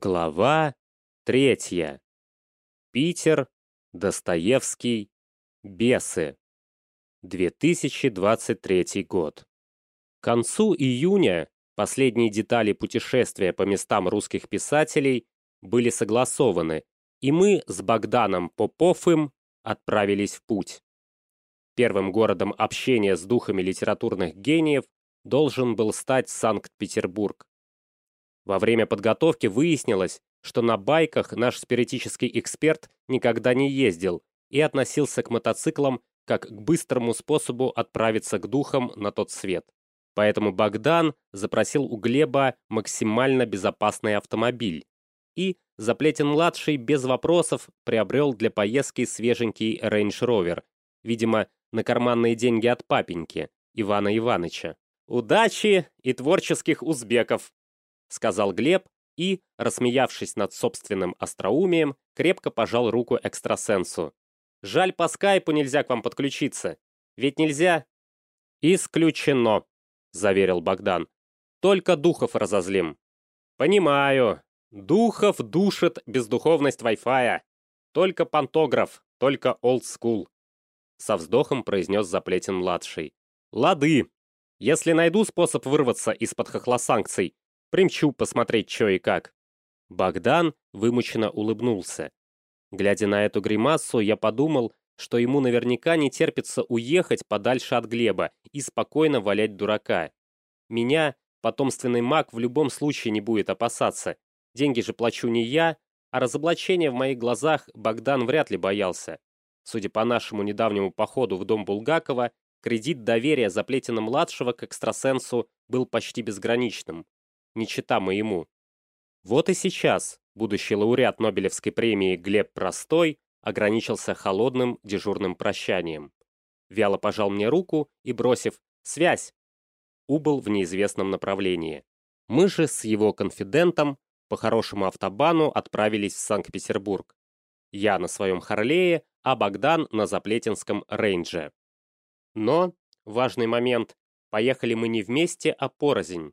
Глава третья. Питер, Достоевский, Бесы. 2023 год. К концу июня последние детали путешествия по местам русских писателей были согласованы, и мы с Богданом Поповым отправились в путь. Первым городом общения с духами литературных гениев должен был стать Санкт-Петербург. Во время подготовки выяснилось, что на байках наш спиритический эксперт никогда не ездил и относился к мотоциклам как к быстрому способу отправиться к духам на тот свет. Поэтому Богдан запросил у Глеба максимально безопасный автомобиль. И Заплетен-младший без вопросов приобрел для поездки свеженький Range Rover, видимо, на карманные деньги от папеньки, Ивана Иваныча. «Удачи и творческих узбеков!» — сказал Глеб и, рассмеявшись над собственным остроумием, крепко пожал руку экстрасенсу. «Жаль, по скайпу нельзя к вам подключиться. Ведь нельзя?» «Исключено», — заверил Богдан. «Только духов разозлим». «Понимаю. Духов душит бездуховность Wi-Fi. Только пантограф, только олдскул», — со вздохом произнес Заплетен-младший. «Лады. Если найду способ вырваться из-под хохла санкций, Примчу посмотреть, что и как». Богдан вымученно улыбнулся. Глядя на эту гримассу, я подумал, что ему наверняка не терпится уехать подальше от Глеба и спокойно валять дурака. Меня потомственный маг в любом случае не будет опасаться. Деньги же плачу не я, а разоблачения в моих глазах Богдан вряд ли боялся. Судя по нашему недавнему походу в дом Булгакова, кредит доверия Заплетина-младшего к экстрасенсу был почти безграничным не чита моему. Вот и сейчас будущий лауреат Нобелевской премии Глеб Простой ограничился холодным дежурным прощанием. Вяло пожал мне руку и, бросив «связь», убыл в неизвестном направлении. Мы же с его конфидентом по хорошему автобану отправились в Санкт-Петербург. Я на своем Харлее, а Богдан на Заплетинском рейнже. Но, важный момент, поехали мы не вместе, а порознь.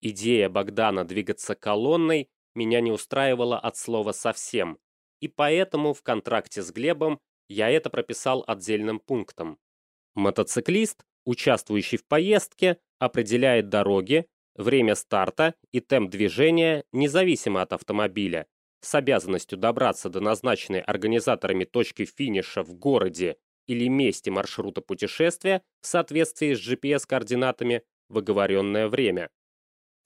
Идея Богдана двигаться колонной меня не устраивала от слова совсем, и поэтому в контракте с Глебом я это прописал отдельным пунктом. Мотоциклист, участвующий в поездке, определяет дороги, время старта и темп движения независимо от автомобиля, с обязанностью добраться до назначенной организаторами точки финиша в городе или месте маршрута путешествия в соответствии с GPS-координатами в оговоренное время.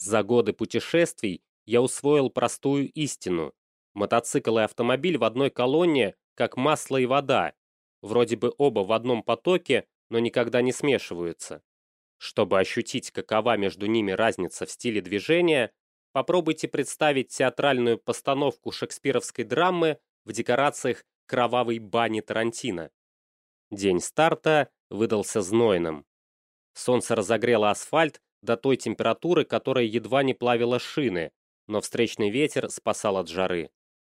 За годы путешествий я усвоил простую истину. Мотоцикл и автомобиль в одной колонне, как масло и вода. Вроде бы оба в одном потоке, но никогда не смешиваются. Чтобы ощутить, какова между ними разница в стиле движения, попробуйте представить театральную постановку шекспировской драмы в декорациях кровавой бани Тарантино. День старта выдался знойным. Солнце разогрело асфальт, до той температуры, которая едва не плавила шины, но встречный ветер спасал от жары.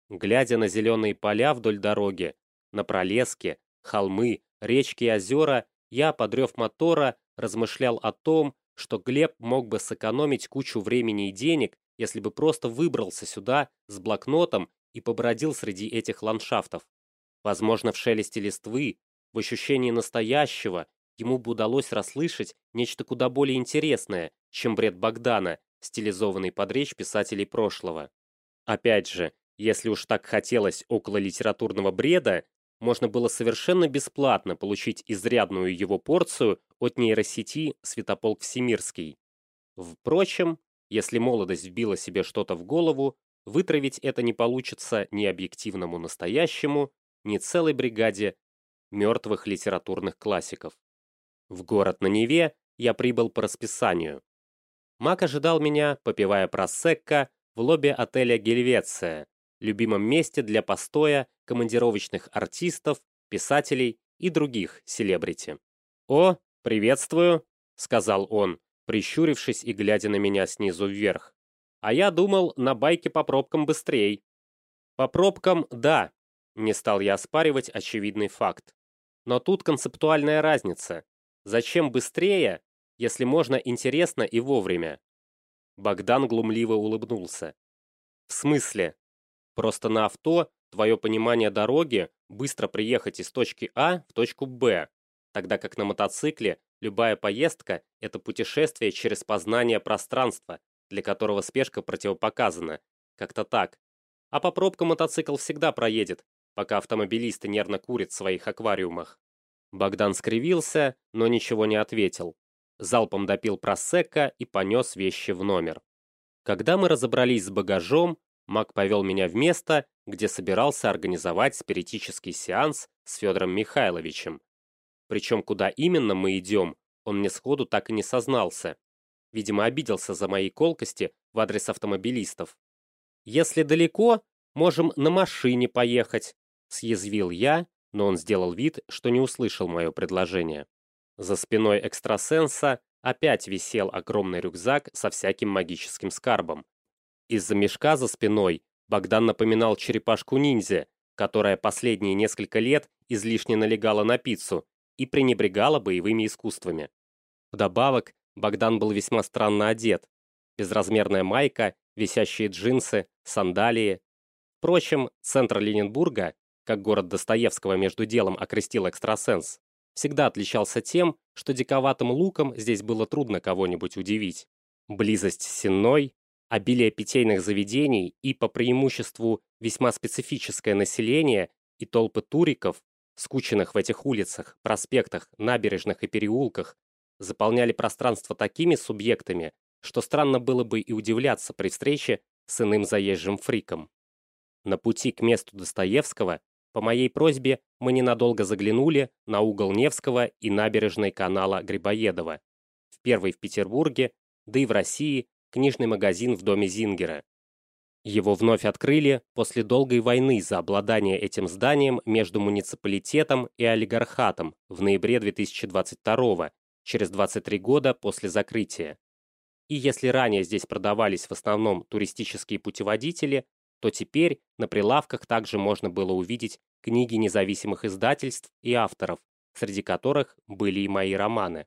Глядя на зеленые поля вдоль дороги, на пролески, холмы, речки и озера, я, подрев мотора, размышлял о том, что Глеб мог бы сэкономить кучу времени и денег, если бы просто выбрался сюда с блокнотом и побродил среди этих ландшафтов. Возможно, в шелесте листвы, в ощущении настоящего, ему бы удалось расслышать нечто куда более интересное, чем бред Богдана, стилизованный под речь писателей прошлого. Опять же, если уж так хотелось около литературного бреда, можно было совершенно бесплатно получить изрядную его порцию от нейросети Светополк Всемирский. Впрочем, если молодость вбила себе что-то в голову, вытравить это не получится ни объективному настоящему, ни целой бригаде мертвых литературных классиков. В город на Неве я прибыл по расписанию. Мак ожидал меня, попивая просекко, в лобби отеля «Гельвеция», любимом месте для постоя командировочных артистов, писателей и других селебрити. «О, приветствую», — сказал он, прищурившись и глядя на меня снизу вверх. «А я думал, на байке по пробкам быстрей». «По пробкам, да», — не стал я оспаривать очевидный факт. Но тут концептуальная разница. Зачем быстрее, если можно интересно и вовремя? Богдан глумливо улыбнулся. В смысле? Просто на авто твое понимание дороги быстро приехать из точки А в точку Б, тогда как на мотоцикле любая поездка – это путешествие через познание пространства, для которого спешка противопоказана. Как-то так. А по пробкам мотоцикл всегда проедет, пока автомобилисты нервно курят в своих аквариумах. Богдан скривился, но ничего не ответил. Залпом допил просекко и понес вещи в номер. Когда мы разобрались с багажом, Мак повел меня в место, где собирался организовать спиритический сеанс с Федором Михайловичем. Причем куда именно мы идем, он мне сходу так и не сознался. Видимо, обиделся за мои колкости в адрес автомобилистов. «Если далеко, можем на машине поехать», — съязвил я, но он сделал вид, что не услышал мое предложение. За спиной экстрасенса опять висел огромный рюкзак со всяким магическим скарбом. Из-за мешка за спиной Богдан напоминал черепашку-ниндзя, которая последние несколько лет излишне налегала на пиццу и пренебрегала боевыми искусствами. Вдобавок, Богдан был весьма странно одет. Безразмерная майка, висящие джинсы, сандалии. Впрочем, центр Ленингбурга, как город Достоевского между делом окрестил экстрасенс, всегда отличался тем, что диковатым луком здесь было трудно кого-нибудь удивить. Близость с Сенной, обилие питейных заведений и, по преимуществу, весьма специфическое население и толпы туриков, скученных в этих улицах, проспектах, набережных и переулках, заполняли пространство такими субъектами, что странно было бы и удивляться при встрече с иным заезжим фриком. На пути к месту Достоевского, по моей просьбе, мы ненадолго заглянули на угол Невского и набережной канала Грибоедова. В первый в Петербурге, да и в России, книжный магазин в доме Зингера. Его вновь открыли после долгой войны за обладание этим зданием между муниципалитетом и олигархатом в ноябре 2022 через 23 года после закрытия. И если ранее здесь продавались в основном туристические путеводители, то теперь на прилавках также можно было увидеть книги независимых издательств и авторов, среди которых были и мои романы.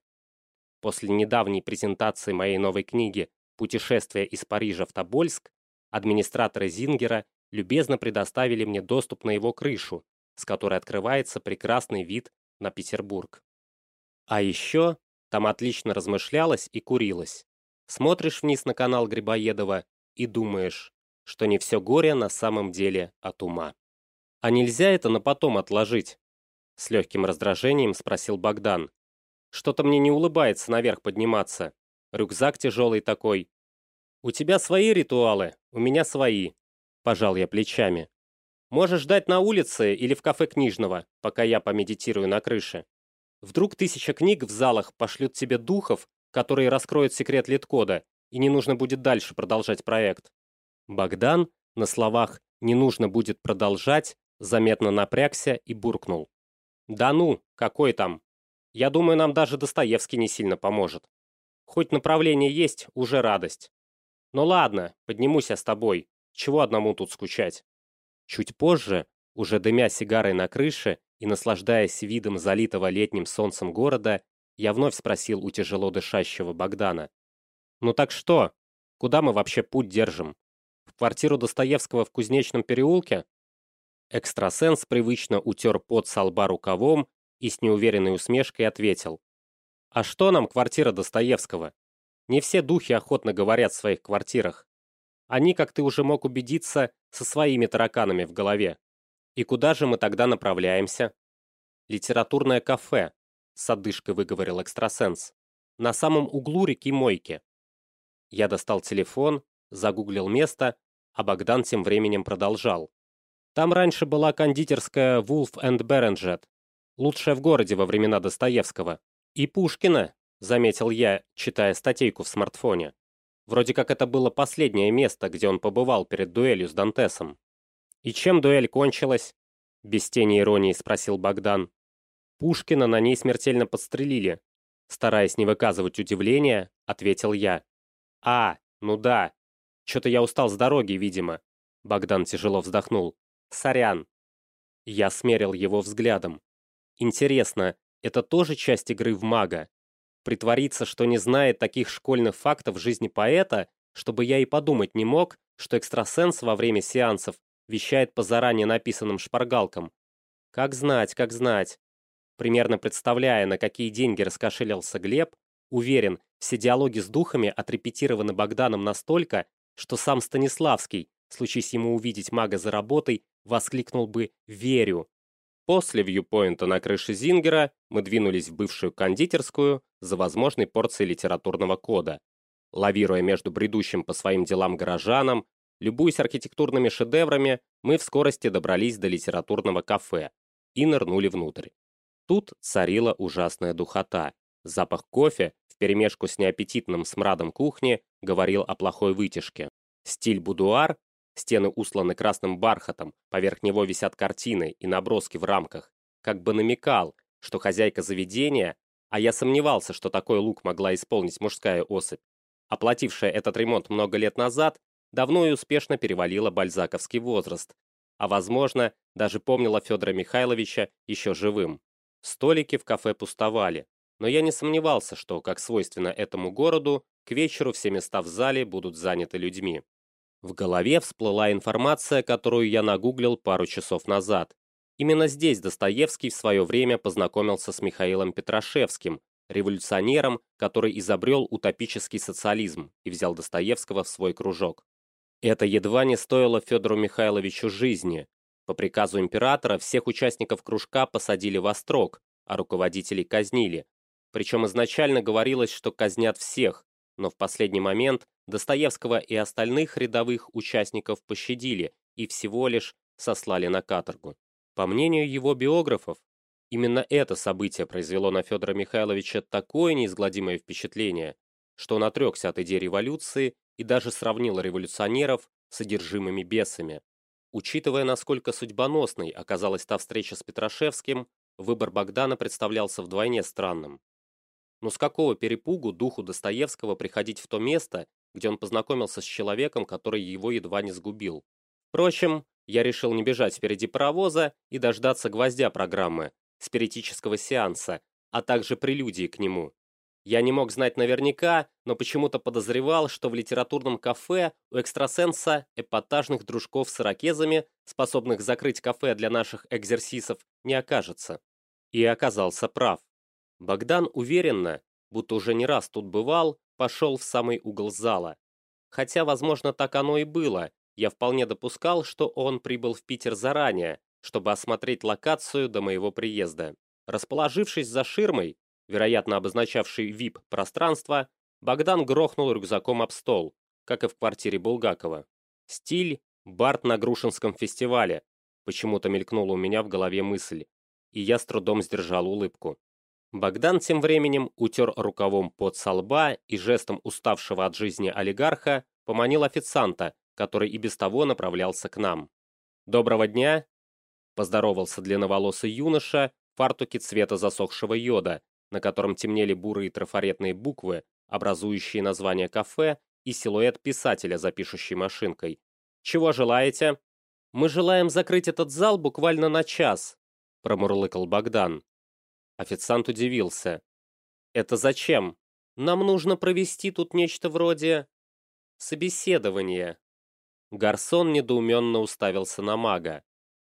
После недавней презентации моей новой книги «Путешествие из Парижа в Тобольск» администраторы Зингера любезно предоставили мне доступ на его крышу, с которой открывается прекрасный вид на Петербург. А еще там отлично размышлялось и курилось. Смотришь вниз на канал Грибоедова и думаешь, что не все горе на самом деле от ума. А нельзя это на потом отложить? С легким раздражением спросил Богдан. Что-то мне не улыбается наверх подниматься. Рюкзак тяжелый такой. У тебя свои ритуалы, у меня свои. Пожал я плечами. Можешь ждать на улице или в кафе книжного, пока я помедитирую на крыше. Вдруг тысяча книг в залах пошлют тебе духов, которые раскроют секрет литкода, и не нужно будет дальше продолжать проект. Богдан на словах «не нужно будет продолжать» заметно напрягся и буркнул. «Да ну, какой там? Я думаю, нам даже Достоевский не сильно поможет. Хоть направление есть, уже радость. Ну ладно, поднимусь я с тобой. Чего одному тут скучать?» Чуть позже, уже дымя сигарой на крыше, и, наслаждаясь видом залитого летним солнцем города, я вновь спросил у тяжело дышащего Богдана. «Ну так что? Куда мы вообще путь держим? Квартиру Достоевского в Кузнечном переулке?» Экстрасенс привычно утер пот со лба рукавом и с неуверенной усмешкой ответил. «А что нам квартира Достоевского? Не все духи охотно говорят в своих квартирах. Они, как ты уже мог убедиться, со своими тараканами в голове. И куда же мы тогда направляемся? Литературное кафе, с одышкой выговорил экстрасенс. На самом углу реки Мойки. Я достал телефон, загуглил место, а Богдан тем временем продолжал. Там раньше была кондитерская Wolf and Berenjet, лучшая в городе во времена Достоевского. И Пушкина, заметил я, читая статейку в смартфоне. Вроде как это было последнее место, где он побывал перед дуэлью с Дантесом. «И чем дуэль кончилась?» Без тени иронии спросил Богдан. Пушкина на ней смертельно подстрелили. Стараясь не выказывать удивления, ответил я. «А, ну да. Что-то я устал с дороги, видимо». Богдан тяжело вздохнул. «Сорян». Я смерил его взглядом. «Интересно, это тоже часть игры в мага? Притвориться, что не знает таких школьных фактов жизни поэта, чтобы я и подумать не мог, что экстрасенс во время сеансов вещает по заранее написанным шпаргалкам. Как знать, как знать. Примерно представляя, на какие деньги раскошелился Глеб, уверен, все диалоги с духами отрепетированы Богданом настолько, что сам Станиславский, случись ему увидеть мага за работой, воскликнул бы «Верю». После вьюпоинта на крыше Зингера мы двинулись в бывшую кондитерскую за возможной порцией литературного кода. Лавируя между бредущим по своим делам горожанам, любуясь архитектурными шедеврами, мы в скорости добрались до литературного кафе и нырнули внутрь. Тут царила ужасная духота. Запах кофе, вперемешку с неаппетитным смрадом кухни, говорил о плохой вытяжке. Стиль будуар Стены усланы красным бархатом, поверх него висят картины и наброски в рамках. Как бы намекал, что хозяйка заведения, а я сомневался, что такой лук могла исполнить мужская особь, оплатившая этот ремонт много лет назад, давно и успешно перевалила бальзаковский возраст, а, возможно, даже помнила Федора Михайловича еще живым. Столики в кафе пустовали, но я не сомневался, что, как свойственно этому городу, к вечеру все места в зале будут заняты людьми. В голове всплыла информация, которую я нагуглил пару часов назад. Именно здесь Достоевский в свое время познакомился с Михаилом Петрашевским, революционером, который изобрел утопический социализм и взял Достоевского в свой кружок. Это едва не стоило Федору Михайловичу жизни. По приказу императора всех участников кружка посадили в острог, а руководителей казнили. Причем изначально говорилось, что казнят всех, но в последний момент Достоевского и остальных рядовых участников пощадили и всего лишь сослали на каторгу. По мнению его биографов, именно это событие произвело на Федора Михайловича такое неизгладимое впечатление, что он отрекся от идеи революции и даже сравнил революционеров с содержимыми бесами. Учитывая, насколько судьбоносной оказалась та встреча с Петрашевским, выбор Богдана представлялся вдвойне странным. Но с какого перепугу духу Достоевского приходить в то место, где он познакомился с человеком, который его едва не сгубил? Впрочем, я решил не бежать впереди паровоза и дождаться гвоздя программы, спиритического сеанса, а также прелюдии к нему. Я не мог знать наверняка, но почему-то подозревал, что в литературном кафе у экстрасенса эпатажных дружков с ирокезами, способных закрыть кафе для наших экзерсисов, не окажется. И оказался прав. Богдан уверенно, будто уже не раз тут бывал, пошел в самый угол зала. Хотя, возможно, так оно и было. Я вполне допускал, что он прибыл в Питер заранее, чтобы осмотреть локацию до моего приезда. Расположившись за ширмой, вероятно обозначавшей VIP-пространство, Богдан грохнул рюкзаком об стол, как и в квартире Булгакова. Стиль – Барт на Грушинском фестивале. Почему-то мелькнула у меня в голове мысль, и я с трудом сдержал улыбку. Богдан тем временем утер рукавом под со лба и жестом уставшего от жизни олигарха поманил официанта, который и без того направлялся к нам. «Доброго дня!» – поздоровался длинноволосый юноша в фартуке цвета засохшего йода, на котором темнели бурые трафаретные буквы, образующие название кафе и силуэт писателя за пишущей машинкой. «Чего желаете?» «Мы желаем закрыть этот зал буквально на час», – промурлыкал Богдан. Официант удивился. «Это зачем? Нам нужно провести тут нечто вроде... собеседования». Гарсон недоуменно уставился на мага.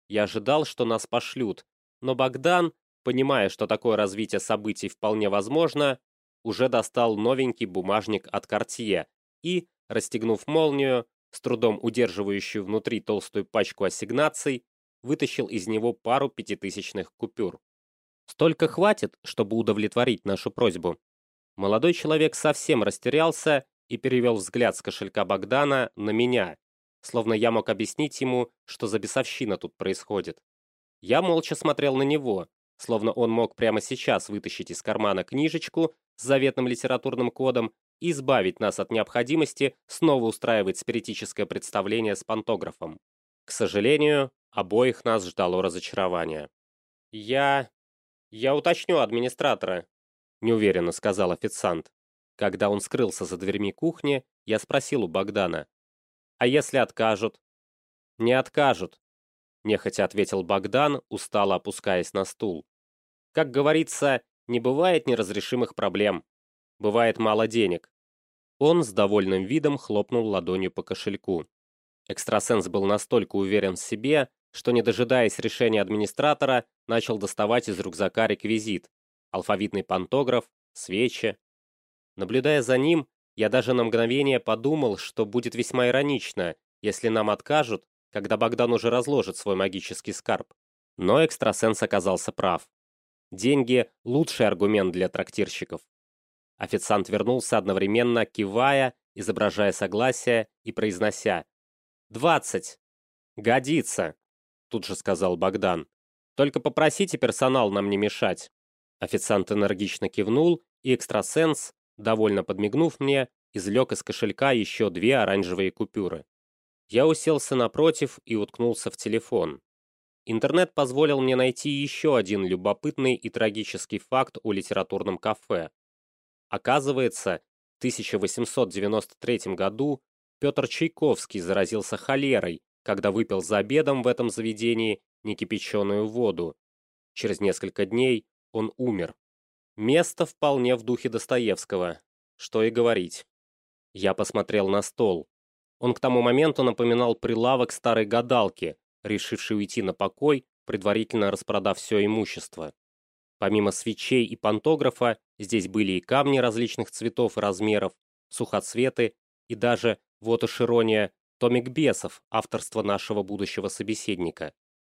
Я ожидал, что нас пошлют, но Богдан, понимая, что такое развитие событий вполне возможно, уже достал новенький бумажник от Кортье и, расстегнув молнию, с трудом удерживающую внутри толстую пачку ассигнаций, вытащил из него пару пятитысячных купюр. Столько хватит, чтобы удовлетворить нашу просьбу. Молодой человек совсем растерялся и перевел взгляд с кошелька Богдана на меня, словно я мог объяснить ему, что за бесовщина тут происходит. Я молча смотрел на него, словно он мог прямо сейчас вытащить из кармана книжечку с заветным литературным кодом и избавить нас от необходимости снова устраивать спиритическое представление с пантографом. К сожалению, обоих нас ждало разочарование. Я «Я уточню администратора», — неуверенно сказал официант. Когда он скрылся за дверьми кухни, я спросил у Богдана. «А если откажут?» «Не откажут», — нехотя ответил Богдан, устало опускаясь на стул. «Как говорится, не бывает неразрешимых проблем. Бывает мало денег». Он с довольным видом хлопнул ладонью по кошельку. Экстрасенс был настолько уверен в себе, что, не дожидаясь решения администратора, начал доставать из рюкзака реквизит, алфавитный пантограф, свечи. Наблюдая за ним, я даже на мгновение подумал, что будет весьма иронично, если нам откажут, когда Богдан уже разложит свой магический скарб. Но экстрасенс оказался прав. Деньги – лучший аргумент для трактирщиков. Официант вернулся одновременно, кивая, изображая согласие и произнося «Двадцать! Годится!» Тут же сказал Богдан. «Только попросите персонал нам не мешать». Официант энергично кивнул, и экстрасенс, довольно подмигнув мне, извлек из кошелька еще две оранжевые купюры. Я уселся напротив и уткнулся в телефон. Интернет позволил мне найти еще один любопытный и трагический факт о литературном кафе. Оказывается, в 1893 году Петр Чайковский заразился холерой, когда выпил за обедом в этом заведении некипяченую воду. Через несколько дней он умер. Место вполне в духе Достоевского. Что и говорить. Я посмотрел на стол. Он к тому моменту напоминал прилавок старой гадалки, решивший уйти на покой, предварительно распродав все имущество. Помимо свечей и пантографа, здесь были и камни различных цветов и размеров, сухоцветы и даже, вот уж ирония, томик бесов, авторство нашего будущего собеседника.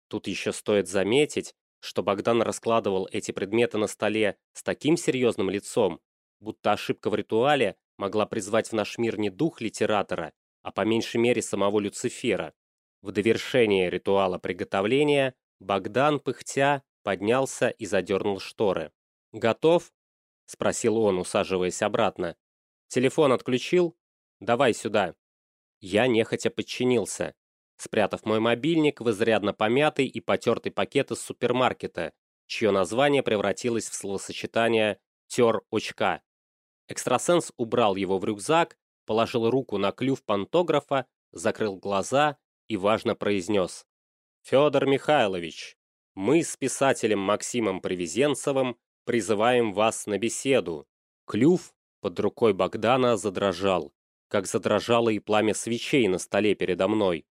Тут еще стоит заметить, что Богдан раскладывал эти предметы на столе с таким серьезным лицом, будто ошибка в ритуале могла призвать в наш мир не дух литератора, а по меньшей мере самого Люцифера. В довершение ритуала приготовления Богдан, пыхтя, поднялся и задернул шторы. «Готов?» — спросил он, усаживаясь обратно. «Телефон отключил? Давай сюда». Я нехотя подчинился, спрятав мой мобильник в изрядно помятый и потертый пакет из супермаркета, чье название превратилось в словосочетание «тер-очка». Экстрасенс убрал его в рюкзак, положил руку на клюв пантографа, закрыл глаза и важно произнес. «Федор Михайлович, мы с писателем Максимом Привезенцевым призываем вас на беседу». Клюв под рукой Богдана задрожал, как задрожало и пламя свечей на столе передо мной.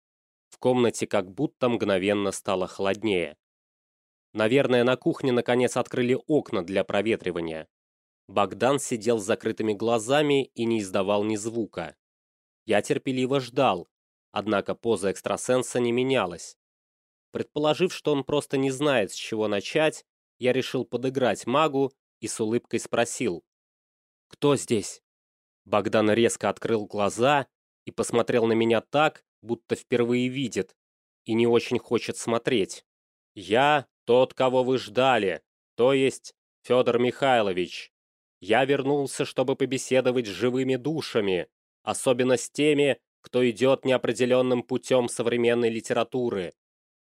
В комнате как будто мгновенно стало холоднее. Наверное, на кухне наконец открыли окна для проветривания. Богдан сидел с закрытыми глазами и не издавал ни звука. Я терпеливо ждал, Однако поза экстрасенса не менялась. Предположив, что он просто не знает, с чего начать, я решил подыграть магу и с улыбкой спросил. «Кто здесь?» Богдан резко открыл глаза и посмотрел на меня так, будто впервые видит, и не очень хочет смотреть. «Я тот, кого вы ждали, то есть Федор Михайлович. Я вернулся, чтобы побеседовать с живыми душами, особенно с теми, кто идет неопределенным путем современной литературы.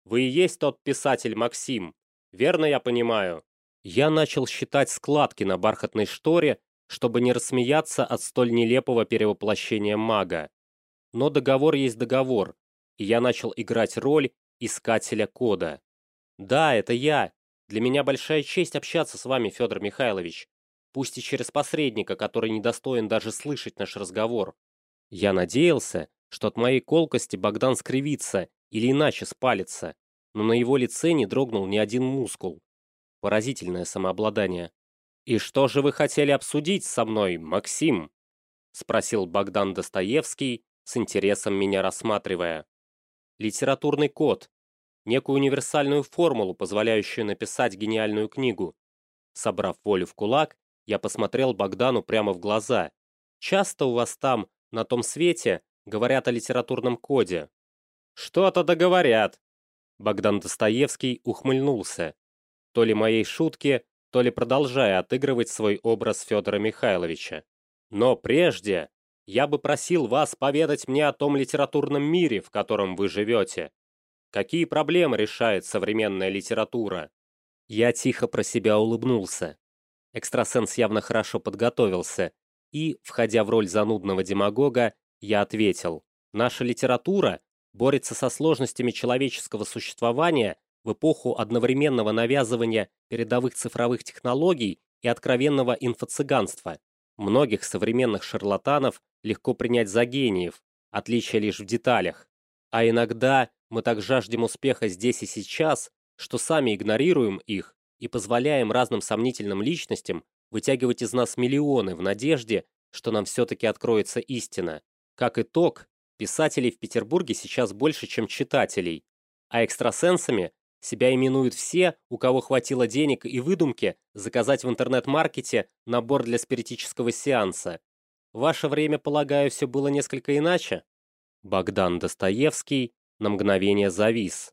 Вы и есть тот писатель Максим, верно я понимаю? Я начал считать складки на бархатной шторе, чтобы не рассмеяться от столь нелепого перевоплощения мага. Но договор есть договор, и я начал играть роль искателя кода. Да, это я. Для меня большая честь общаться с вами, Федор Михайлович. Пусть и через посредника, который недостоин даже слышать наш разговор. Я надеялся, что от моей колкости Богдан скривится или иначе спалится, но на его лице не дрогнул ни один мускул. Поразительное самообладание. «И что же вы хотели обсудить со мной, Максим?» — спросил Богдан Достоевский, с интересом меня рассматривая. «Литературный код. Некую универсальную формулу, позволяющую написать гениальную книгу». Собрав волю в кулак, я посмотрел Богдану прямо в глаза. «Часто у вас там на том свете говорят о литературном коде. Что-то договорят. Богдан Достоевский ухмыльнулся. То ли моей шутки, то ли продолжая отыгрывать свой образ Федора Михайловича. Но прежде я бы просил вас поведать мне о том литературном мире, в котором вы живете. Какие проблемы решает современная литература? Я тихо про себя улыбнулся. Экстрасенс явно хорошо подготовился и, входя в роль занудного демагога, я ответил, наша литература борется со сложностями человеческого существования в эпоху одновременного навязывания передовых цифровых технологий и откровенного инфо-цыганства. Многих современных шарлатанов легко принять за гениев, отличие лишь в деталях. А иногда мы так жаждем успеха здесь и сейчас, что сами игнорируем их и позволяем разным сомнительным личностям вытягивать из нас миллионы в надежде, что нам все-таки откроется истина. Как итог, писателей в Петербурге сейчас больше, чем читателей, а экстрасенсами себя именуют все, у кого хватило денег и выдумки заказать в интернет-маркете набор для спиритического сеанса. В ваше время, полагаю, все было несколько иначе? Богдан Достоевский на мгновение завис,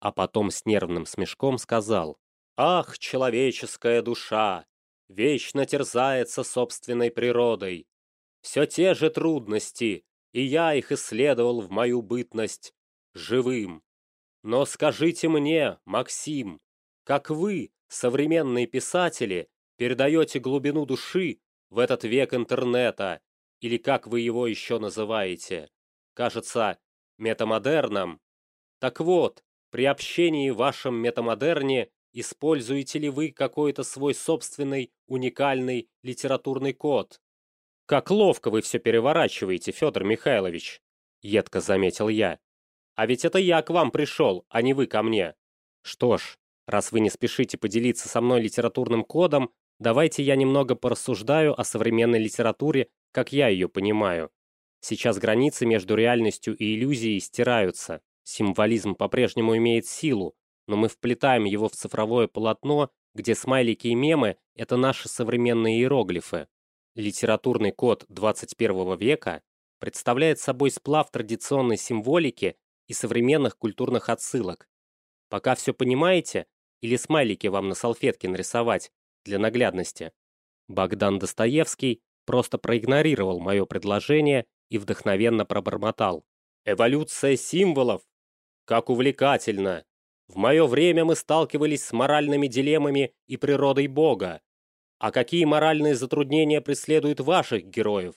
а потом с нервным смешком сказал «Ах, человеческая душа! Вечно терзается собственной природой. Все те же трудности, и я их исследовал в мою бытность живым. Но скажите мне, Максим, как вы, современные писатели, передаете глубину души в этот век интернета, или как вы его еще называете? Кажется, метамодерном. Так вот, при общении в вашем метамодерне используете ли вы какой-то свой собственный уникальный литературный код? Как ловко вы все переворачиваете, Федор Михайлович, едко заметил я. А ведь это я к вам пришел, а не вы ко мне. Что ж, раз вы не спешите поделиться со мной литературным кодом, давайте я немного порассуждаю о современной литературе, как я ее понимаю. Сейчас границы между реальностью и иллюзией стираются. Символизм по-прежнему имеет силу, но мы вплетаем его в цифровое полотно, где смайлики и мемы — это наши современные иероглифы. Литературный код 21 века представляет собой сплав традиционной символики и современных культурных отсылок. Пока все понимаете, или смайлики вам на салфетке нарисовать для наглядности. Богдан Достоевский просто проигнорировал мое предложение и вдохновенно пробормотал. «Эволюция символов! Как увлекательно! В мое время мы сталкивались с моральными дилеммами и природой Бога. А какие моральные затруднения преследуют ваших героев?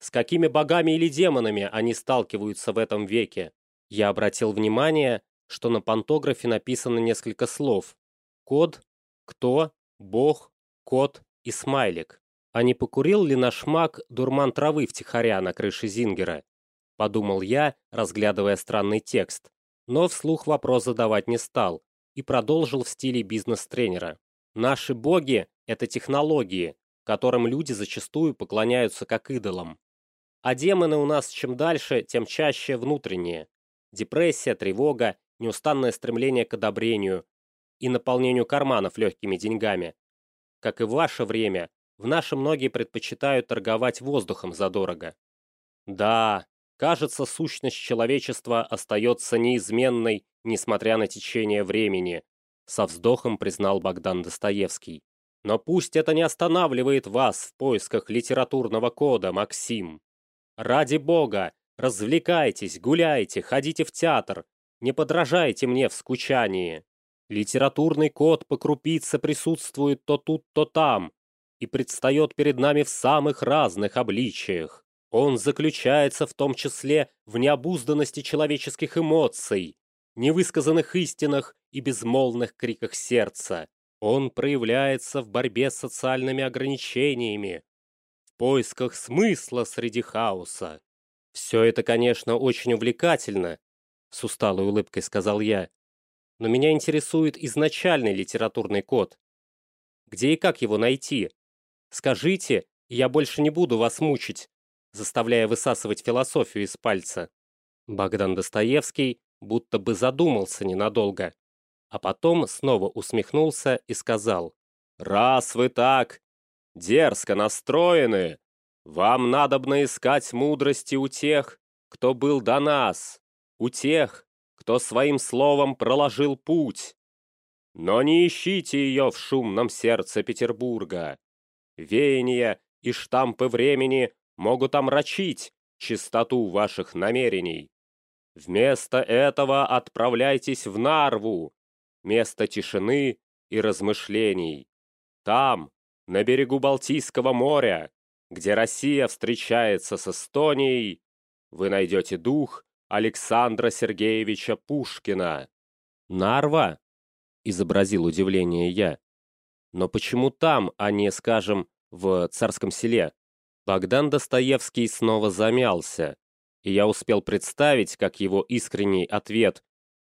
С какими богами или демонами они сталкиваются в этом веке? Я обратил внимание, что на пантографе написано несколько слов. Код, кто, бог, кот и смайлик. А не покурил ли наш маг дурман травы втихаря на крыше Зингера? Подумал я, разглядывая странный текст. Но вслух вопрос задавать не стал и продолжил в стиле бизнес-тренера. Наши боги – это технологии, которым люди зачастую поклоняются как идолам. А демоны у нас чем дальше, тем чаще внутренние. Депрессия, тревога, неустанное стремление к одобрению и наполнению карманов легкими деньгами. Как и в ваше время, в наше многие предпочитают торговать воздухом задорого. Да, кажется, сущность человечества остается неизменной, несмотря на течение времени, со вздохом признал Богдан Достоевский. Но пусть это не останавливает вас в поисках литературного кода, Максим. Ради бога, Развлекайтесь, гуляйте, ходите в театр. Не подражайте мне в скучании. Литературный код по крупице присутствует то тут, то там и предстает перед нами в самых разных обличиях. Он заключается в том числе в необузданности человеческих эмоций, невысказанных истинах и безмолвных криках сердца. Он проявляется в борьбе с социальными ограничениями, в поисках смысла среди хаоса. «Все это, конечно, очень увлекательно», — с усталой улыбкой сказал я. «Но меня интересует изначальный литературный код. Где и как его найти? Скажите, и я больше не буду вас мучить, заставляя высасывать философию из пальца». Богдан Достоевский будто бы задумался ненадолго, а потом снова усмехнулся и сказал, «Раз вы так дерзко настроены, вам надобно искать мудрости у тех, кто был до нас, у тех, кто своим словом проложил путь. Но не ищите ее в шумном сердце Петербурга. Веяния и штампы времени могут омрачить чистоту ваших намерений. Вместо этого отправляйтесь в Нарву, место тишины и размышлений. Там, на берегу Балтийского моря, где Россия встречается с Эстонией, вы найдете дух Александра Сергеевича Пушкина. Нарва? Изобразил удивление я. Но почему там, а не, скажем, в царском селе? Богдан Достоевский снова замялся, и я успел представить, как его искренний ответ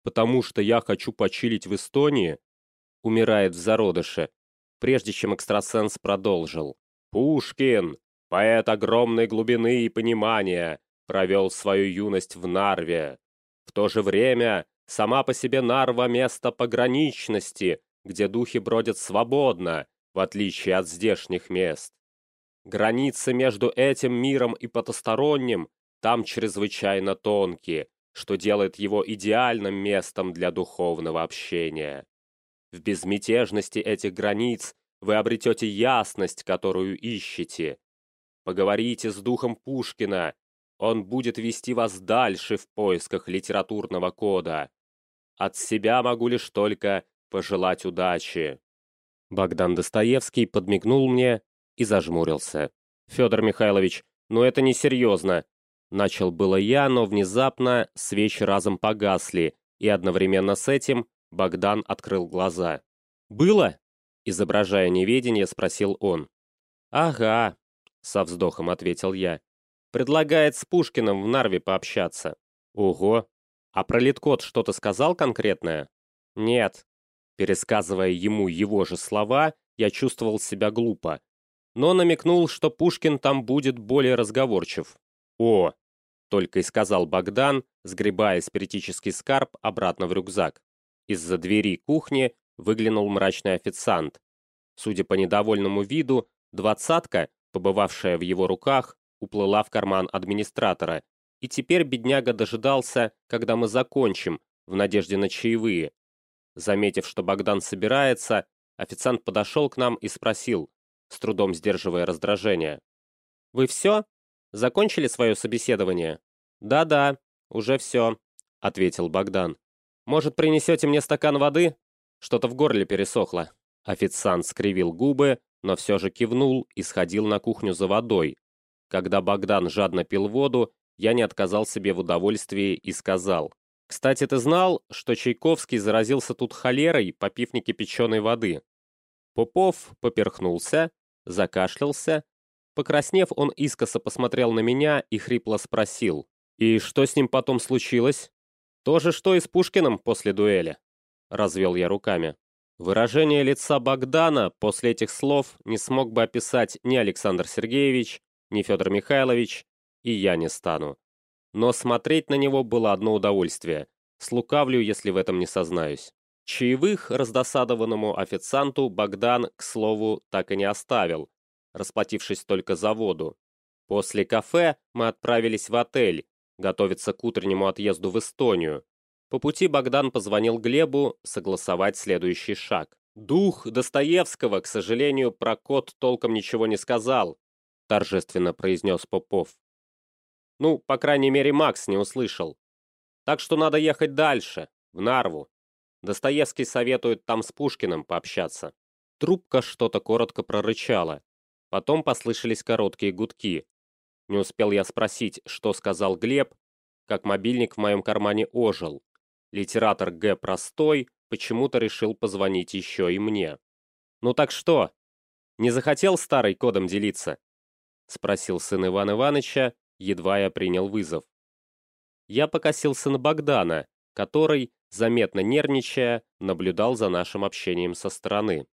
«потому что я хочу почилить в Эстонии» умирает в зародыше, прежде чем экстрасенс продолжил. «Пушкин, поэт огромной глубины и понимания, провел свою юность в Нарве. В то же время сама по себе Нарва – место пограничности, где духи бродят свободно, в отличие от здешних мест. Границы между этим миром и потусторонним там чрезвычайно тонкие, что делает его идеальным местом для духовного общения. В безмятежности этих границ вы обретете ясность, которую ищете. Поговорите с духом Пушкина, он будет вести вас дальше в поисках литературного кода. От себя могу лишь только пожелать удачи. Богдан Достоевский подмигнул мне и зажмурился. Федор Михайлович, ну это несерьезно. Начал было я, но внезапно свечи разом погасли, и одновременно с этим Богдан открыл глаза. «Было?» – изображая неведение, спросил он. «Ага», – со вздохом ответил я. «Предлагает с Пушкиным в Нарве пообщаться». «Ого! А про Литкот что-то сказал конкретное?» «Нет». Пересказывая ему его же слова, я чувствовал себя глупо. Но намекнул, что Пушкин там будет более разговорчив. «О!» только и сказал Богдан, сгребая спиритический скарб обратно в рюкзак. Из-за двери кухни выглянул мрачный официант. Судя по недовольному виду, двадцатка, побывавшая в его руках, уплыла в карман администратора, и теперь бедняга дожидался, когда мы закончим, в надежде на чаевые. Заметив, что Богдан собирается, официант подошел к нам и спросил, с трудом сдерживая раздражение. «Вы все?» Закончили свое собеседование?» «Да-да, уже все», — ответил Богдан. «Может, принесете мне стакан воды? Что-то в горле пересохло». Официант скривил губы, но все же кивнул и сходил на кухню за водой. Когда Богдан жадно пил воду, я не отказал себе в удовольствии и сказал. «Кстати, ты знал, что Чайковский заразился тут холерой, попив некипяченой воды?» Попов поперхнулся, закашлялся Покраснев, он искоса посмотрел на меня и хрипло спросил. «И что с ним потом случилось?» «То же, что и с Пушкиным после дуэли», — развел я руками. Выражение лица Богдана после этих слов не смог бы описать ни Александр Сергеевич, ни Федор Михайлович, и я не стану. Но смотреть на него было одно удовольствие. Слукавлю, если в этом не сознаюсь. Чаевых раздосадованному официанту Богдан, к слову, так и не оставил, расплатившись только за воду. После кафе мы отправились в отель, готовиться к утреннему отъезду в Эстонию. По пути Богдан позвонил Глебу согласовать следующий шаг. «Дух Достоевского, к сожалению, про код толком ничего не сказал», торжественно произнес Попов. «Ну, по крайней мере, Макс не услышал. Так что надо ехать дальше, в Нарву. Достоевский советует там с Пушкиным пообщаться». Трубка что-то коротко прорычала. Потом послышались короткие гудки. Не успел я спросить, что сказал Глеб, как мобильник в моем кармане ожил. Литератор Г. Простой почему-то решил позвонить еще и мне. «Ну так что? Не захотел старый кодом делиться?» Спросил сын Ивана Ивановича, едва я принял вызов. Я покосился на Богдана, который, заметно нервничая, наблюдал за нашим общением со стороны.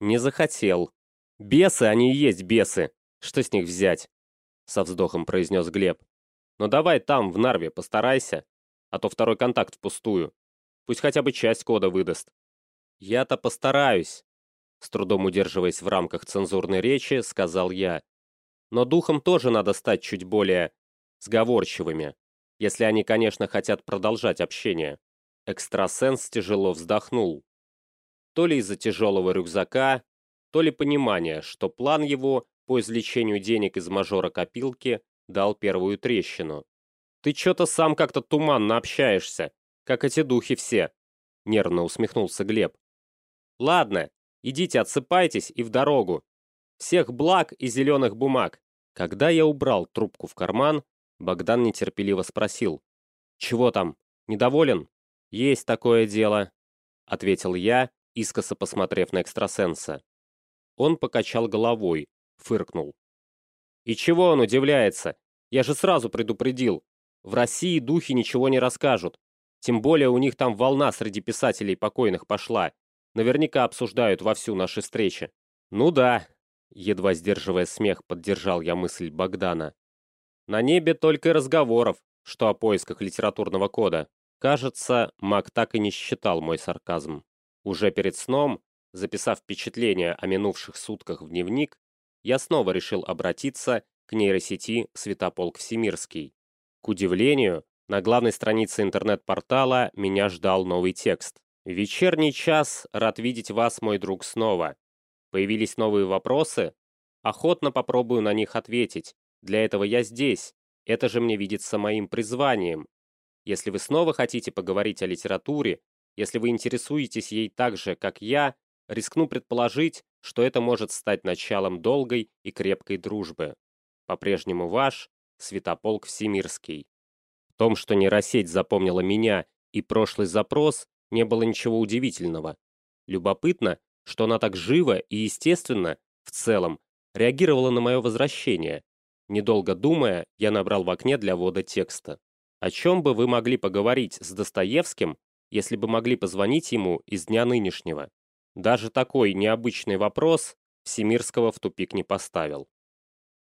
«Не захотел», «Бесы, они и есть бесы. Что с них взять?» Со вздохом произнес Глеб. «Но давай там, в Нарве, постарайся, а то второй контакт впустую. Пусть хотя бы часть кода выдаст». «Я-то постараюсь», с трудом удерживаясь в рамках цензурной речи, сказал я. «Но духом тоже надо стать чуть более сговорчивыми, если они, конечно, хотят продолжать общение». Экстрасенс тяжело вздохнул. То ли из-за тяжелого рюкзака, то ли понимание, что план его по извлечению денег из мажора копилки дал первую трещину. «Ты чё-то сам как-то туманно общаешься, как эти духи все», — нервно усмехнулся Глеб. «Ладно, идите отсыпайтесь и в дорогу. Всех благ и зеленых бумаг». Когда я убрал трубку в карман, Богдан нетерпеливо спросил. «Чего там? Недоволен?» «Есть такое дело», — ответил я, искоса посмотрев на экстрасенса. Он покачал головой, фыркнул. И чего он удивляется? Я же сразу предупредил. В России духи ничего не расскажут. Тем более у них там волна среди писателей покойных пошла. Наверняка обсуждают вовсю наши встречи. Ну да, едва сдерживая смех, поддержал я мысль Богдана. На небе только разговоров, что о поисках литературного кода. Кажется, маг так и не считал мой сарказм. Уже перед сном, записав впечатления о минувших сутках в дневник, я снова решил обратиться к нейросети Святополк Всемирский. К удивлению, на главной странице интернет-портала меня ждал новый текст. «Вечерний час, рад видеть вас, мой друг, снова. Появились новые вопросы? Охотно попробую на них ответить. Для этого я здесь. Это же мне видится моим призванием. Если вы снова хотите поговорить о литературе, если вы интересуетесь ей так же, как я, рискну предположить, что это может стать началом долгой и крепкой дружбы. По-прежнему ваш Святополк Всемирский. В том, что нейросеть запомнила меня и прошлый запрос, не было ничего удивительного. Любопытно, что она так живо и естественно, в целом, реагировала на мое возвращение. Недолго думая, я набрал в окне для ввода текста. О чем бы вы могли поговорить с Достоевским, если бы могли позвонить ему из дня нынешнего? Даже такой необычный вопрос Всемирского в тупик не поставил.